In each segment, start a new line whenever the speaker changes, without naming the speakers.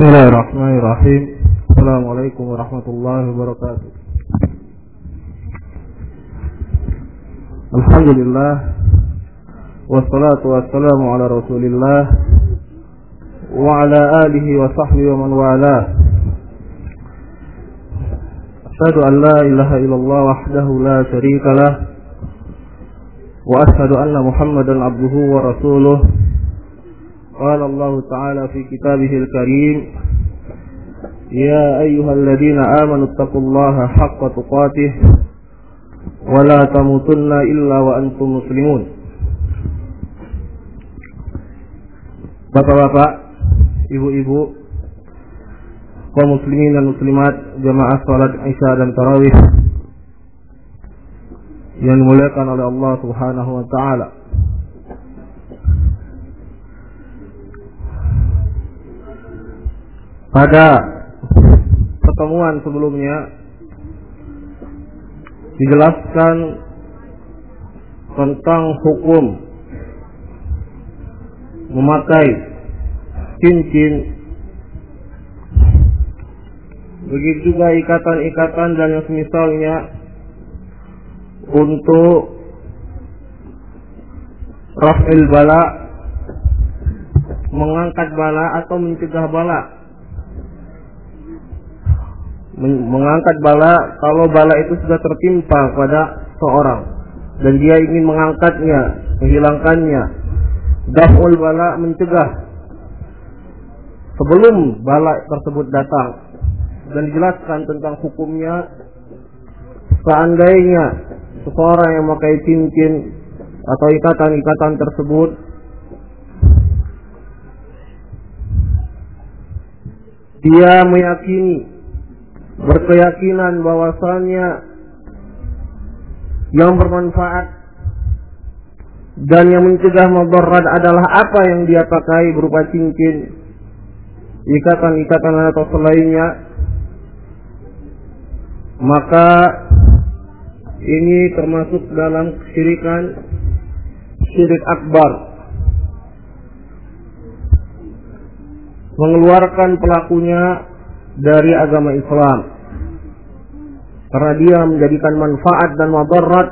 بسم الله الرحمن الرحيم. السلام عليكم ورحمة الله وبركاته. الحمد لله والصلاة والسلام على رسول الله وعلى آله وصحبه ومن والاه. أشهد أن لا إله إلا الله وحده لا شريك له وأشهد أن محمدا عبده ورسوله. قال الله تعالى في كتابه الكريم يا أيها الذين آمنوا اتقوا الله حق تقاته ولا تموتن إلا وأنتم مسلمون Bapak-bapak, ibu-ibu, kaum muslimin dan muslimat, jamaah salat Isya dan Tarawih yang dimuliakan oleh Allah Subhanahu wa taala. Pada pertemuan sebelumnya dijelaskan tentang hukum memakai cincin. Begitu juga ikatan-ikatan dan yang semisalnya untuk rafil bala mengangkat bala atau mencegah bala mengangkat bala kalau bala itu sudah tertimpa pada seorang. Dan dia ingin mengangkatnya, menghilangkannya. Daf'ul bala mencegah sebelum bala tersebut datang. Dan dijelaskan tentang hukumnya. Seandainya seseorang yang memakai cincin atau ikatan-ikatan tersebut dia meyakini berkeyakinan bahwasannya yang bermanfaat dan yang mencegah mudarat adalah apa yang dia pakai berupa cincin, ikatan-ikatan atau selainnya, maka ini termasuk dalam kesyirikan syirik akbar. Mengeluarkan pelakunya dari agama Islam karena dia menjadikan manfaat dan madarat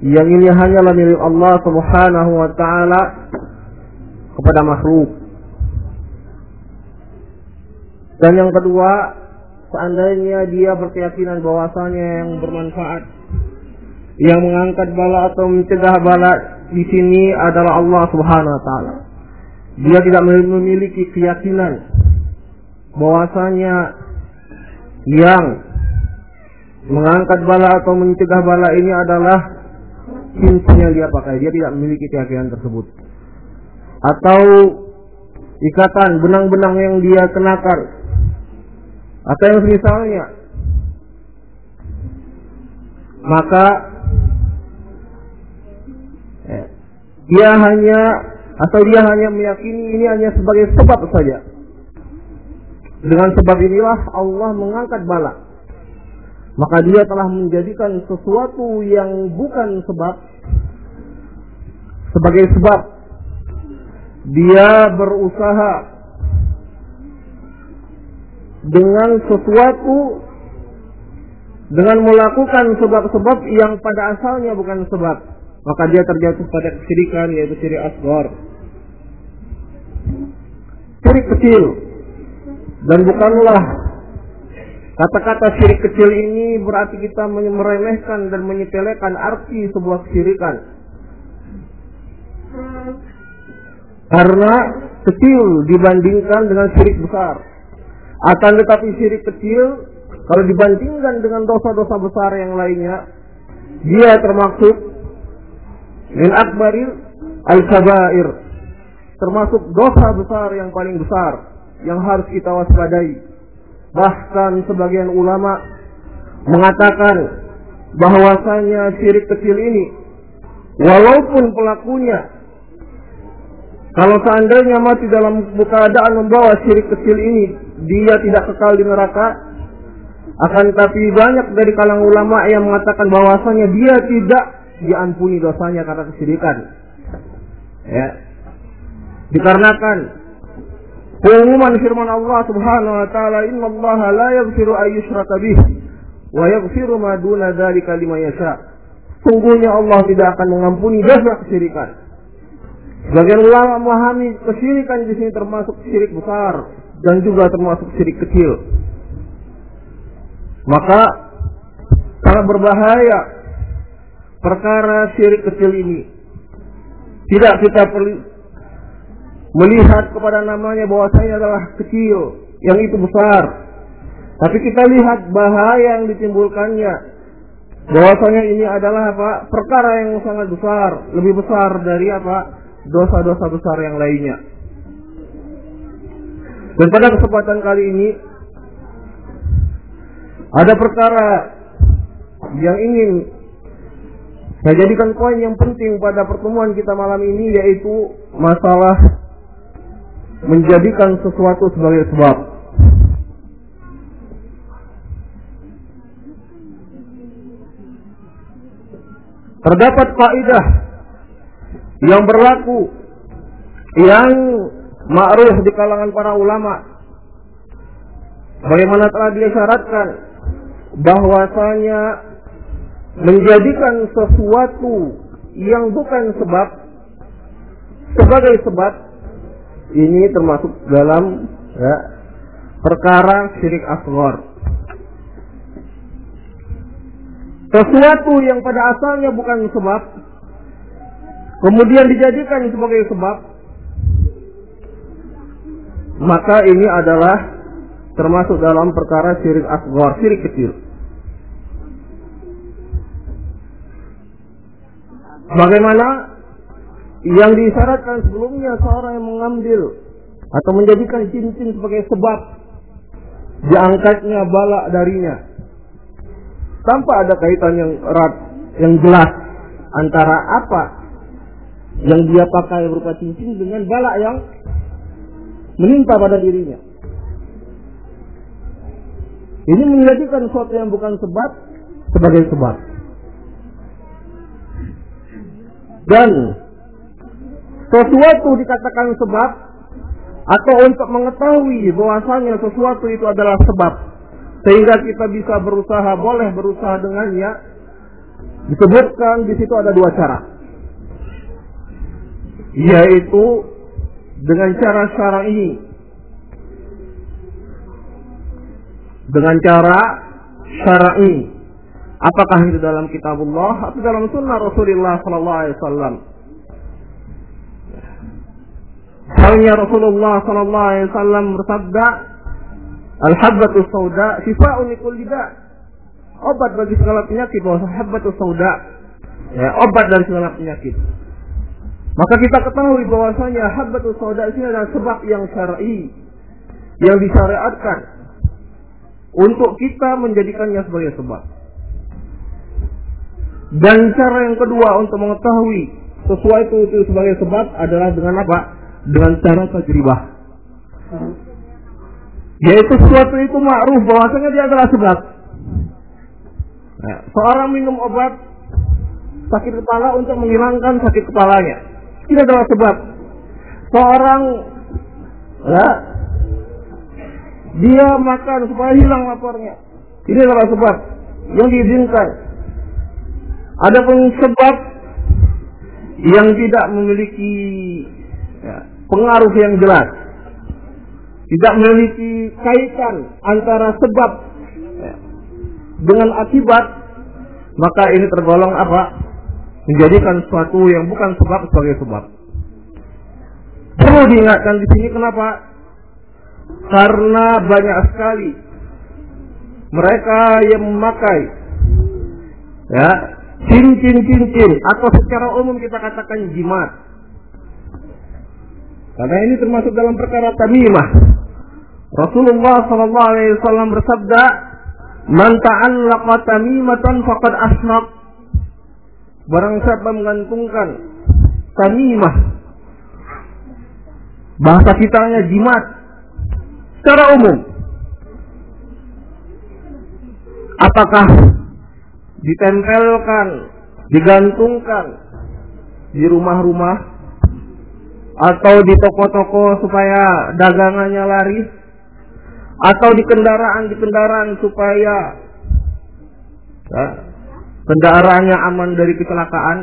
yang ini hanyalah milik Allah Subhanahu wa taala kepada makhluk. Dan yang kedua, seandainya dia berkeyakinan bahwasanya yang bermanfaat yang mengangkat bala atau mencegah bala di sini adalah Allah Subhanahu wa taala. Dia tidak memiliki keyakinan bahwasanya yang mengangkat bala atau mencegah bala ini adalah cincin yang dia pakai. Dia tidak memiliki keyakinan tersebut. Atau ikatan benang-benang yang dia kenakan. Atau yang misalnya. Maka eh, dia hanya atau dia hanya meyakini ini hanya sebagai sebab saja. Dengan sebab inilah Allah mengangkat bala. Maka dia telah menjadikan sesuatu yang bukan sebab sebagai sebab. Dia berusaha dengan sesuatu dengan melakukan sebab-sebab yang pada asalnya bukan sebab. Maka dia terjatuh pada kesyirikan yaitu syirik asgar. Syirik kecil dan bukanlah kata-kata syirik kecil ini berarti kita meremehkan dan menyepelekan arti sebuah kesyirikan. Karena kecil dibandingkan dengan syirik besar. Akan tetapi syirik kecil kalau dibandingkan dengan dosa-dosa besar yang lainnya, dia termasuk min akbaril al-kabair. Termasuk dosa besar yang paling besar yang harus kita waspadai. Bahkan sebagian ulama mengatakan bahwasanya syirik kecil ini walaupun pelakunya kalau seandainya mati dalam keadaan membawa syirik kecil ini dia tidak kekal di neraka akan tapi banyak dari kalangan ulama yang mengatakan bahwasanya dia tidak diampuni dosanya karena kesyirikan ya dikarenakan Pengumuman firman Allah Subhanahu wa taala, "Inna Allah la yaghfiru an yushraka bih wa yaghfiru ma duna dzalika liman yasha." Sungguhnya Allah tidak akan mengampuni dosa kesyirikan. Sebagian ulama memahami kesyirikan di sini termasuk syirik besar dan juga termasuk syirik kecil. Maka sangat berbahaya perkara syirik kecil ini. Tidak kita melihat kepada namanya bahwasanya adalah kecil, yang itu besar. Tapi kita lihat bahaya yang ditimbulkannya. Bahwasanya ini adalah apa? Perkara yang sangat besar, lebih besar dari apa? Dosa-dosa besar yang lainnya. Dan pada kesempatan kali ini ada perkara yang ingin saya jadikan poin yang penting pada pertemuan kita malam ini yaitu masalah menjadikan sesuatu sebagai sebab. Terdapat kaidah yang berlaku yang ma'ruf di kalangan para ulama bagaimana telah disyaratkan bahwasanya menjadikan sesuatu yang bukan sebab sebagai sebab ini termasuk dalam ya, perkara syirik asghar. Sesuatu yang pada asalnya bukan sebab, kemudian dijadikan sebagai sebab, maka ini adalah termasuk dalam perkara syirik asghar, syirik kecil. Bagaimana yang disyaratkan sebelumnya seorang yang mengambil atau menjadikan cincin sebagai sebab diangkatnya balak darinya tanpa ada kaitan yang erat yang jelas antara apa yang dia pakai berupa cincin dengan balak yang menimpa pada dirinya. Ini menjadikan sesuatu yang bukan sebab sebagai sebab. Dan sesuatu dikatakan sebab atau untuk mengetahui bahwasanya sesuatu itu adalah sebab sehingga kita bisa berusaha boleh berusaha dengannya disebutkan di situ ada dua cara. Yaitu dengan cara syar'i. Dengan cara syar'i. Apakah itu dalam kitabullah atau dalam sunnah Rasulullah sallallahu alaihi wasallam Halnya Rasulullah sallallahu alaihi wasallam bersabda, "Al-habbatus sauda likulli da'." Obat bagi segala penyakit bahwa habbatus sauda ya, obat dari segala penyakit. Maka kita ketahui bahwasanya habbatus sauda ini adalah sebab yang syar'i yang disyariatkan untuk kita menjadikannya sebagai sebab. Dan cara yang kedua untuk mengetahui sesuatu itu sebagai sebab adalah dengan apa? Dengan cara tajribah. Yaitu sesuatu itu ma'ruf bahwasanya dia adalah sebab. Nah, seorang minum obat sakit kepala untuk menghilangkan sakit kepalanya. Ini adalah sebab. Seorang ya, dia makan supaya hilang laparnya. Ini adalah sebab yang diizinkan. Ada pun sebab yang tidak memiliki ya, pengaruh yang jelas. Tidak memiliki kaitan antara sebab dengan akibat, maka ini tergolong apa? Menjadikan sesuatu yang bukan sebab sebagai sebab. Perlu diingatkan di sini kenapa? Karena banyak sekali mereka yang memakai ya cincin-cincin atau secara umum kita katakan jimat karena ini termasuk dalam perkara tamimah. Rasulullah sallallahu alaihi wasallam bersabda, "Man ta'allaqa tamimatan faqad asnaq." Barang siapa menggantungkan tamimah bahasa kitanya jimat secara umum apakah ditempelkan digantungkan di rumah-rumah atau di toko-toko supaya dagangannya laris atau di kendaraan di kendaraan supaya ya, kendaraannya aman dari kecelakaan?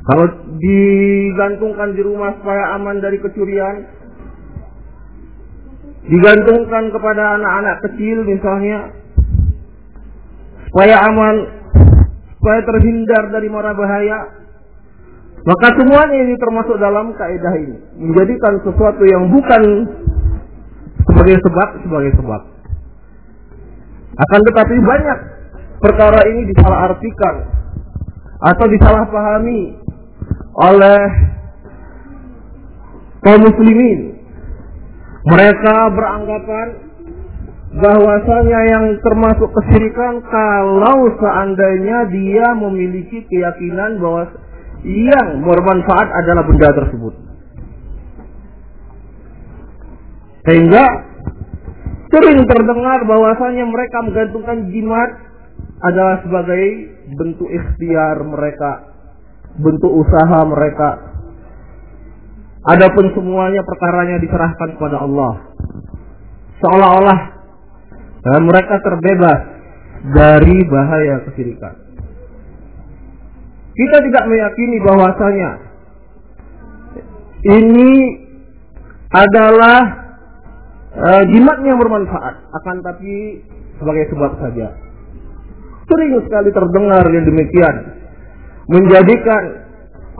Kalau digantungkan di rumah supaya aman dari kecurian? Digantungkan kepada anak-anak kecil misalnya? Supaya aman supaya terhindar dari mara bahaya maka semuanya ini termasuk dalam kaidah ini. Menjadikan sesuatu yang bukan sebagai sebab sebagai sebab. Akan tetapi banyak perkara ini disalahartikan atau disalahpahami oleh kaum muslimin. Mereka beranggapan bahwasanya yang termasuk kesyirikan kalau seandainya dia memiliki keyakinan bahwa yang bermanfaat adalah benda tersebut. Sehingga sering terdengar bahwasanya mereka menggantungkan jimat adalah sebagai bentuk ikhtiar mereka, bentuk usaha mereka. Adapun semuanya perkaranya diserahkan kepada Allah. Seolah-olah dan mereka terbebas dari bahaya kesyirikan. Kita tidak meyakini bahwasanya ini adalah uh, jimat yang bermanfaat, akan tapi sebagai sebab saja. Sering sekali terdengar yang demikian, menjadikan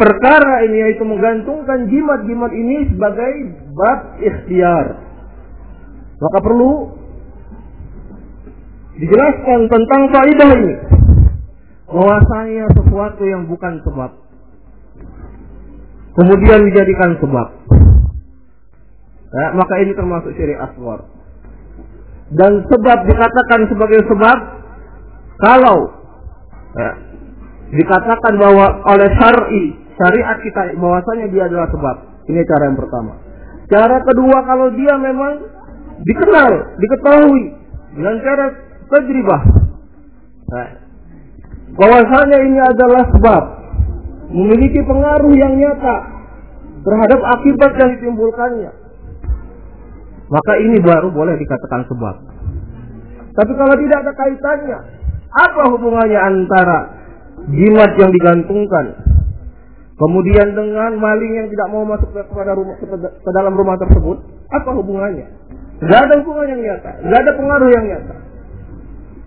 perkara ini yaitu menggantungkan jimat-jimat ini sebagai bab ikhtiar. Maka perlu dijelaskan tentang kaidah ini bahwasanya sesuatu yang bukan sebab. Kemudian dijadikan sebab. Ya, maka ini termasuk syirik aswar dan sebab dikatakan sebagai sebab kalau ya, dikatakan bahwa oleh syar'i syariat kita bahwasanya dia adalah sebab. Ini cara yang pertama. Cara kedua kalau dia memang dikenal diketahui dengan cara tajribah. Nah, bahwasanya ini adalah sebab memiliki pengaruh yang nyata terhadap akibat yang ditimbulkannya. Maka ini baru boleh dikatakan sebab. Tapi kalau tidak ada kaitannya, apa hubungannya antara jimat yang digantungkan kemudian dengan maling yang tidak mau masuk kepada rumah ke dalam rumah tersebut? Apa hubungannya? Tidak ada hubungan yang nyata, tidak ada pengaruh yang nyata.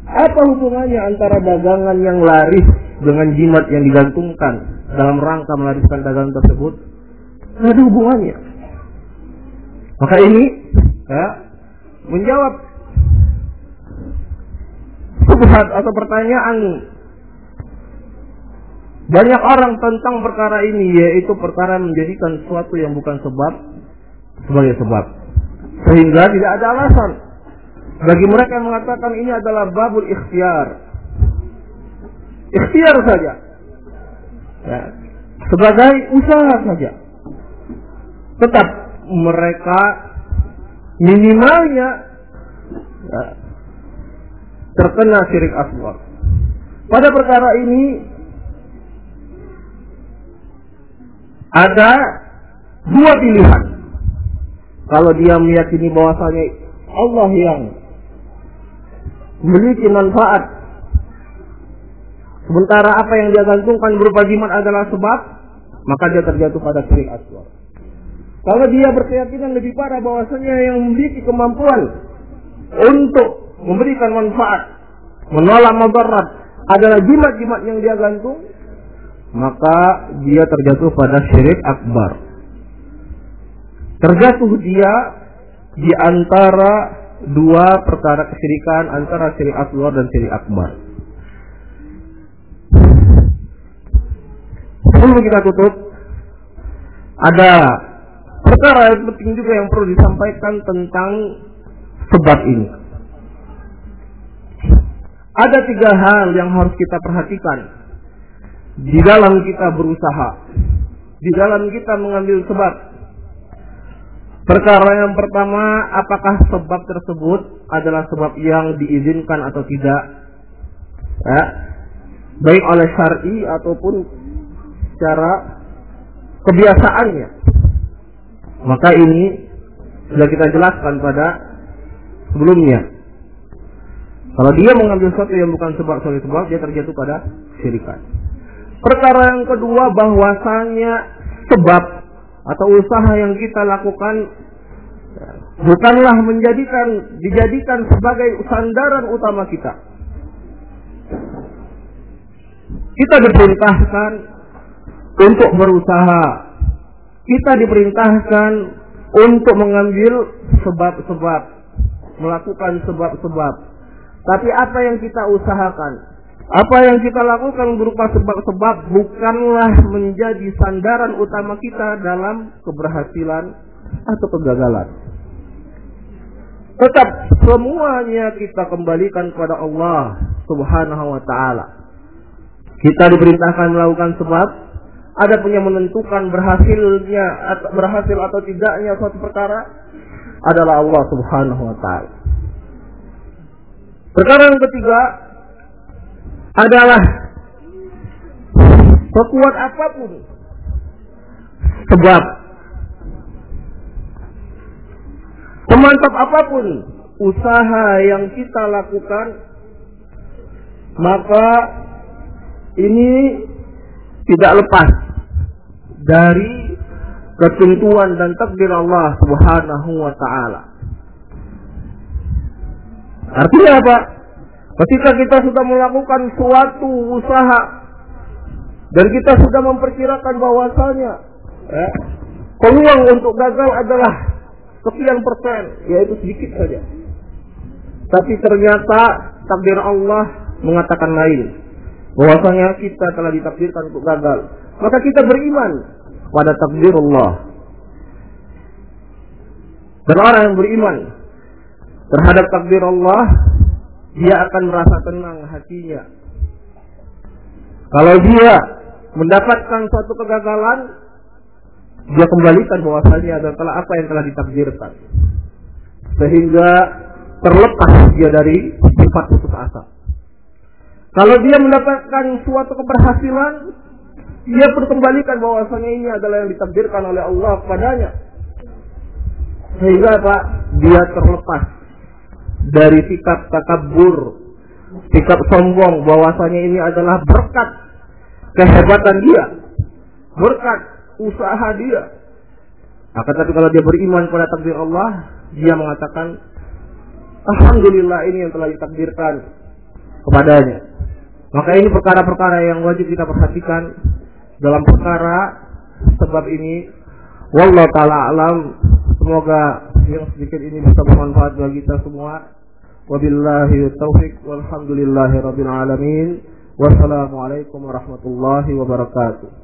Apa hubungannya antara dagangan yang laris dengan jimat yang digantungkan dalam rangka melariskan dagangan tersebut? Tidak ada hubungannya. Maka ini ya, menjawab subhat atau pertanyaan banyak orang tentang perkara ini yaitu perkara menjadikan sesuatu yang bukan sebab sebagai sebab sehingga tidak ada alasan bagi mereka yang mengatakan ini adalah babul ikhtiar. Ikhtiar saja. Ya. Sebagai usaha saja. Tetap mereka minimalnya ya, terkena syirik aswar. Pada perkara ini ada dua pilihan. Kalau dia meyakini bahwasanya Allah yang memiliki manfaat. Sementara apa yang dia gantungkan berupa jimat adalah sebab, maka dia terjatuh pada syirik aswar. Kalau dia berkeyakinan lebih parah bahwasanya yang memiliki kemampuan untuk memberikan manfaat, menolak madarat adalah jimat-jimat yang dia gantung, maka dia terjatuh pada syirik akbar. Terjatuh dia di antara dua perkara kesyirikan antara syirik asghar dan syirik akbar. Sebelum kita tutup, ada perkara yang penting juga yang perlu disampaikan tentang sebab ini. Ada tiga hal yang harus kita perhatikan di dalam kita berusaha, di dalam kita mengambil sebab Perkara yang pertama, apakah sebab tersebut adalah sebab yang diizinkan atau tidak? Ya. Baik oleh syar'i ataupun secara kebiasaannya. Maka ini sudah kita jelaskan pada sebelumnya. Kalau dia mengambil sesuatu yang bukan sebab sebagai sebab, dia terjatuh pada syirikan. Perkara yang kedua bahwasanya sebab atau usaha yang kita lakukan bukanlah menjadikan dijadikan sebagai sandaran utama kita. Kita diperintahkan untuk berusaha. Kita diperintahkan untuk mengambil sebab-sebab, melakukan sebab-sebab. Tapi apa yang kita usahakan, apa yang kita lakukan berupa sebab-sebab bukanlah menjadi sandaran utama kita dalam keberhasilan atau kegagalan. Tetap semuanya kita kembalikan kepada Allah Subhanahu wa taala. Kita diperintahkan melakukan sebab, ada punya menentukan berhasilnya atau berhasil atau tidaknya suatu perkara adalah Allah Subhanahu wa taala. Perkara yang ketiga adalah sekuat apa pun sebab semantap apa pun usaha yang kita lakukan maka ini tidak lepas dari ketentuan dan takdir Allah Subhanahu wa taala. Artinya apa? Ketika kita sudah melakukan suatu usaha dan kita sudah memperkirakan bahwasanya ya, peluang untuk gagal adalah sekian persen, yaitu sedikit saja. Tapi ternyata takdir Allah mengatakan lain bahwasanya kita telah ditakdirkan untuk gagal, maka kita beriman pada takdir Allah. Dan orang yang beriman terhadap takdir Allah, dia akan merasa tenang hatinya. Kalau dia mendapatkan suatu kegagalan, dia kembalikan bahwasanya adalah apa yang telah ditakdirkan. Sehingga terlepas dia dari sifat putus asa. Kalau dia mendapatkan suatu keberhasilan, dia berkembalikan bahwasanya ini adalah yang ditakdirkan oleh Allah kepadanya. Sehingga Pak, dia terlepas dari sikap takabur, sikap sombong bahwasanya ini adalah berkat kehebatan dia, berkat usaha dia. Akan tapi kalau dia beriman pada takdir Allah, dia mengatakan, Alhamdulillah ini yang telah ditakdirkan kepadanya. Maka ini perkara-perkara yang wajib kita perhatikan dalam perkara sebab ini. Wallahu taala alam. Semoga yang sedikit ini bisa bermanfaat bagi kita semua. Wabillahi taufik walhamdulillahi rabbil alamin. Wassalamualaikum warahmatullahi wabarakatuh.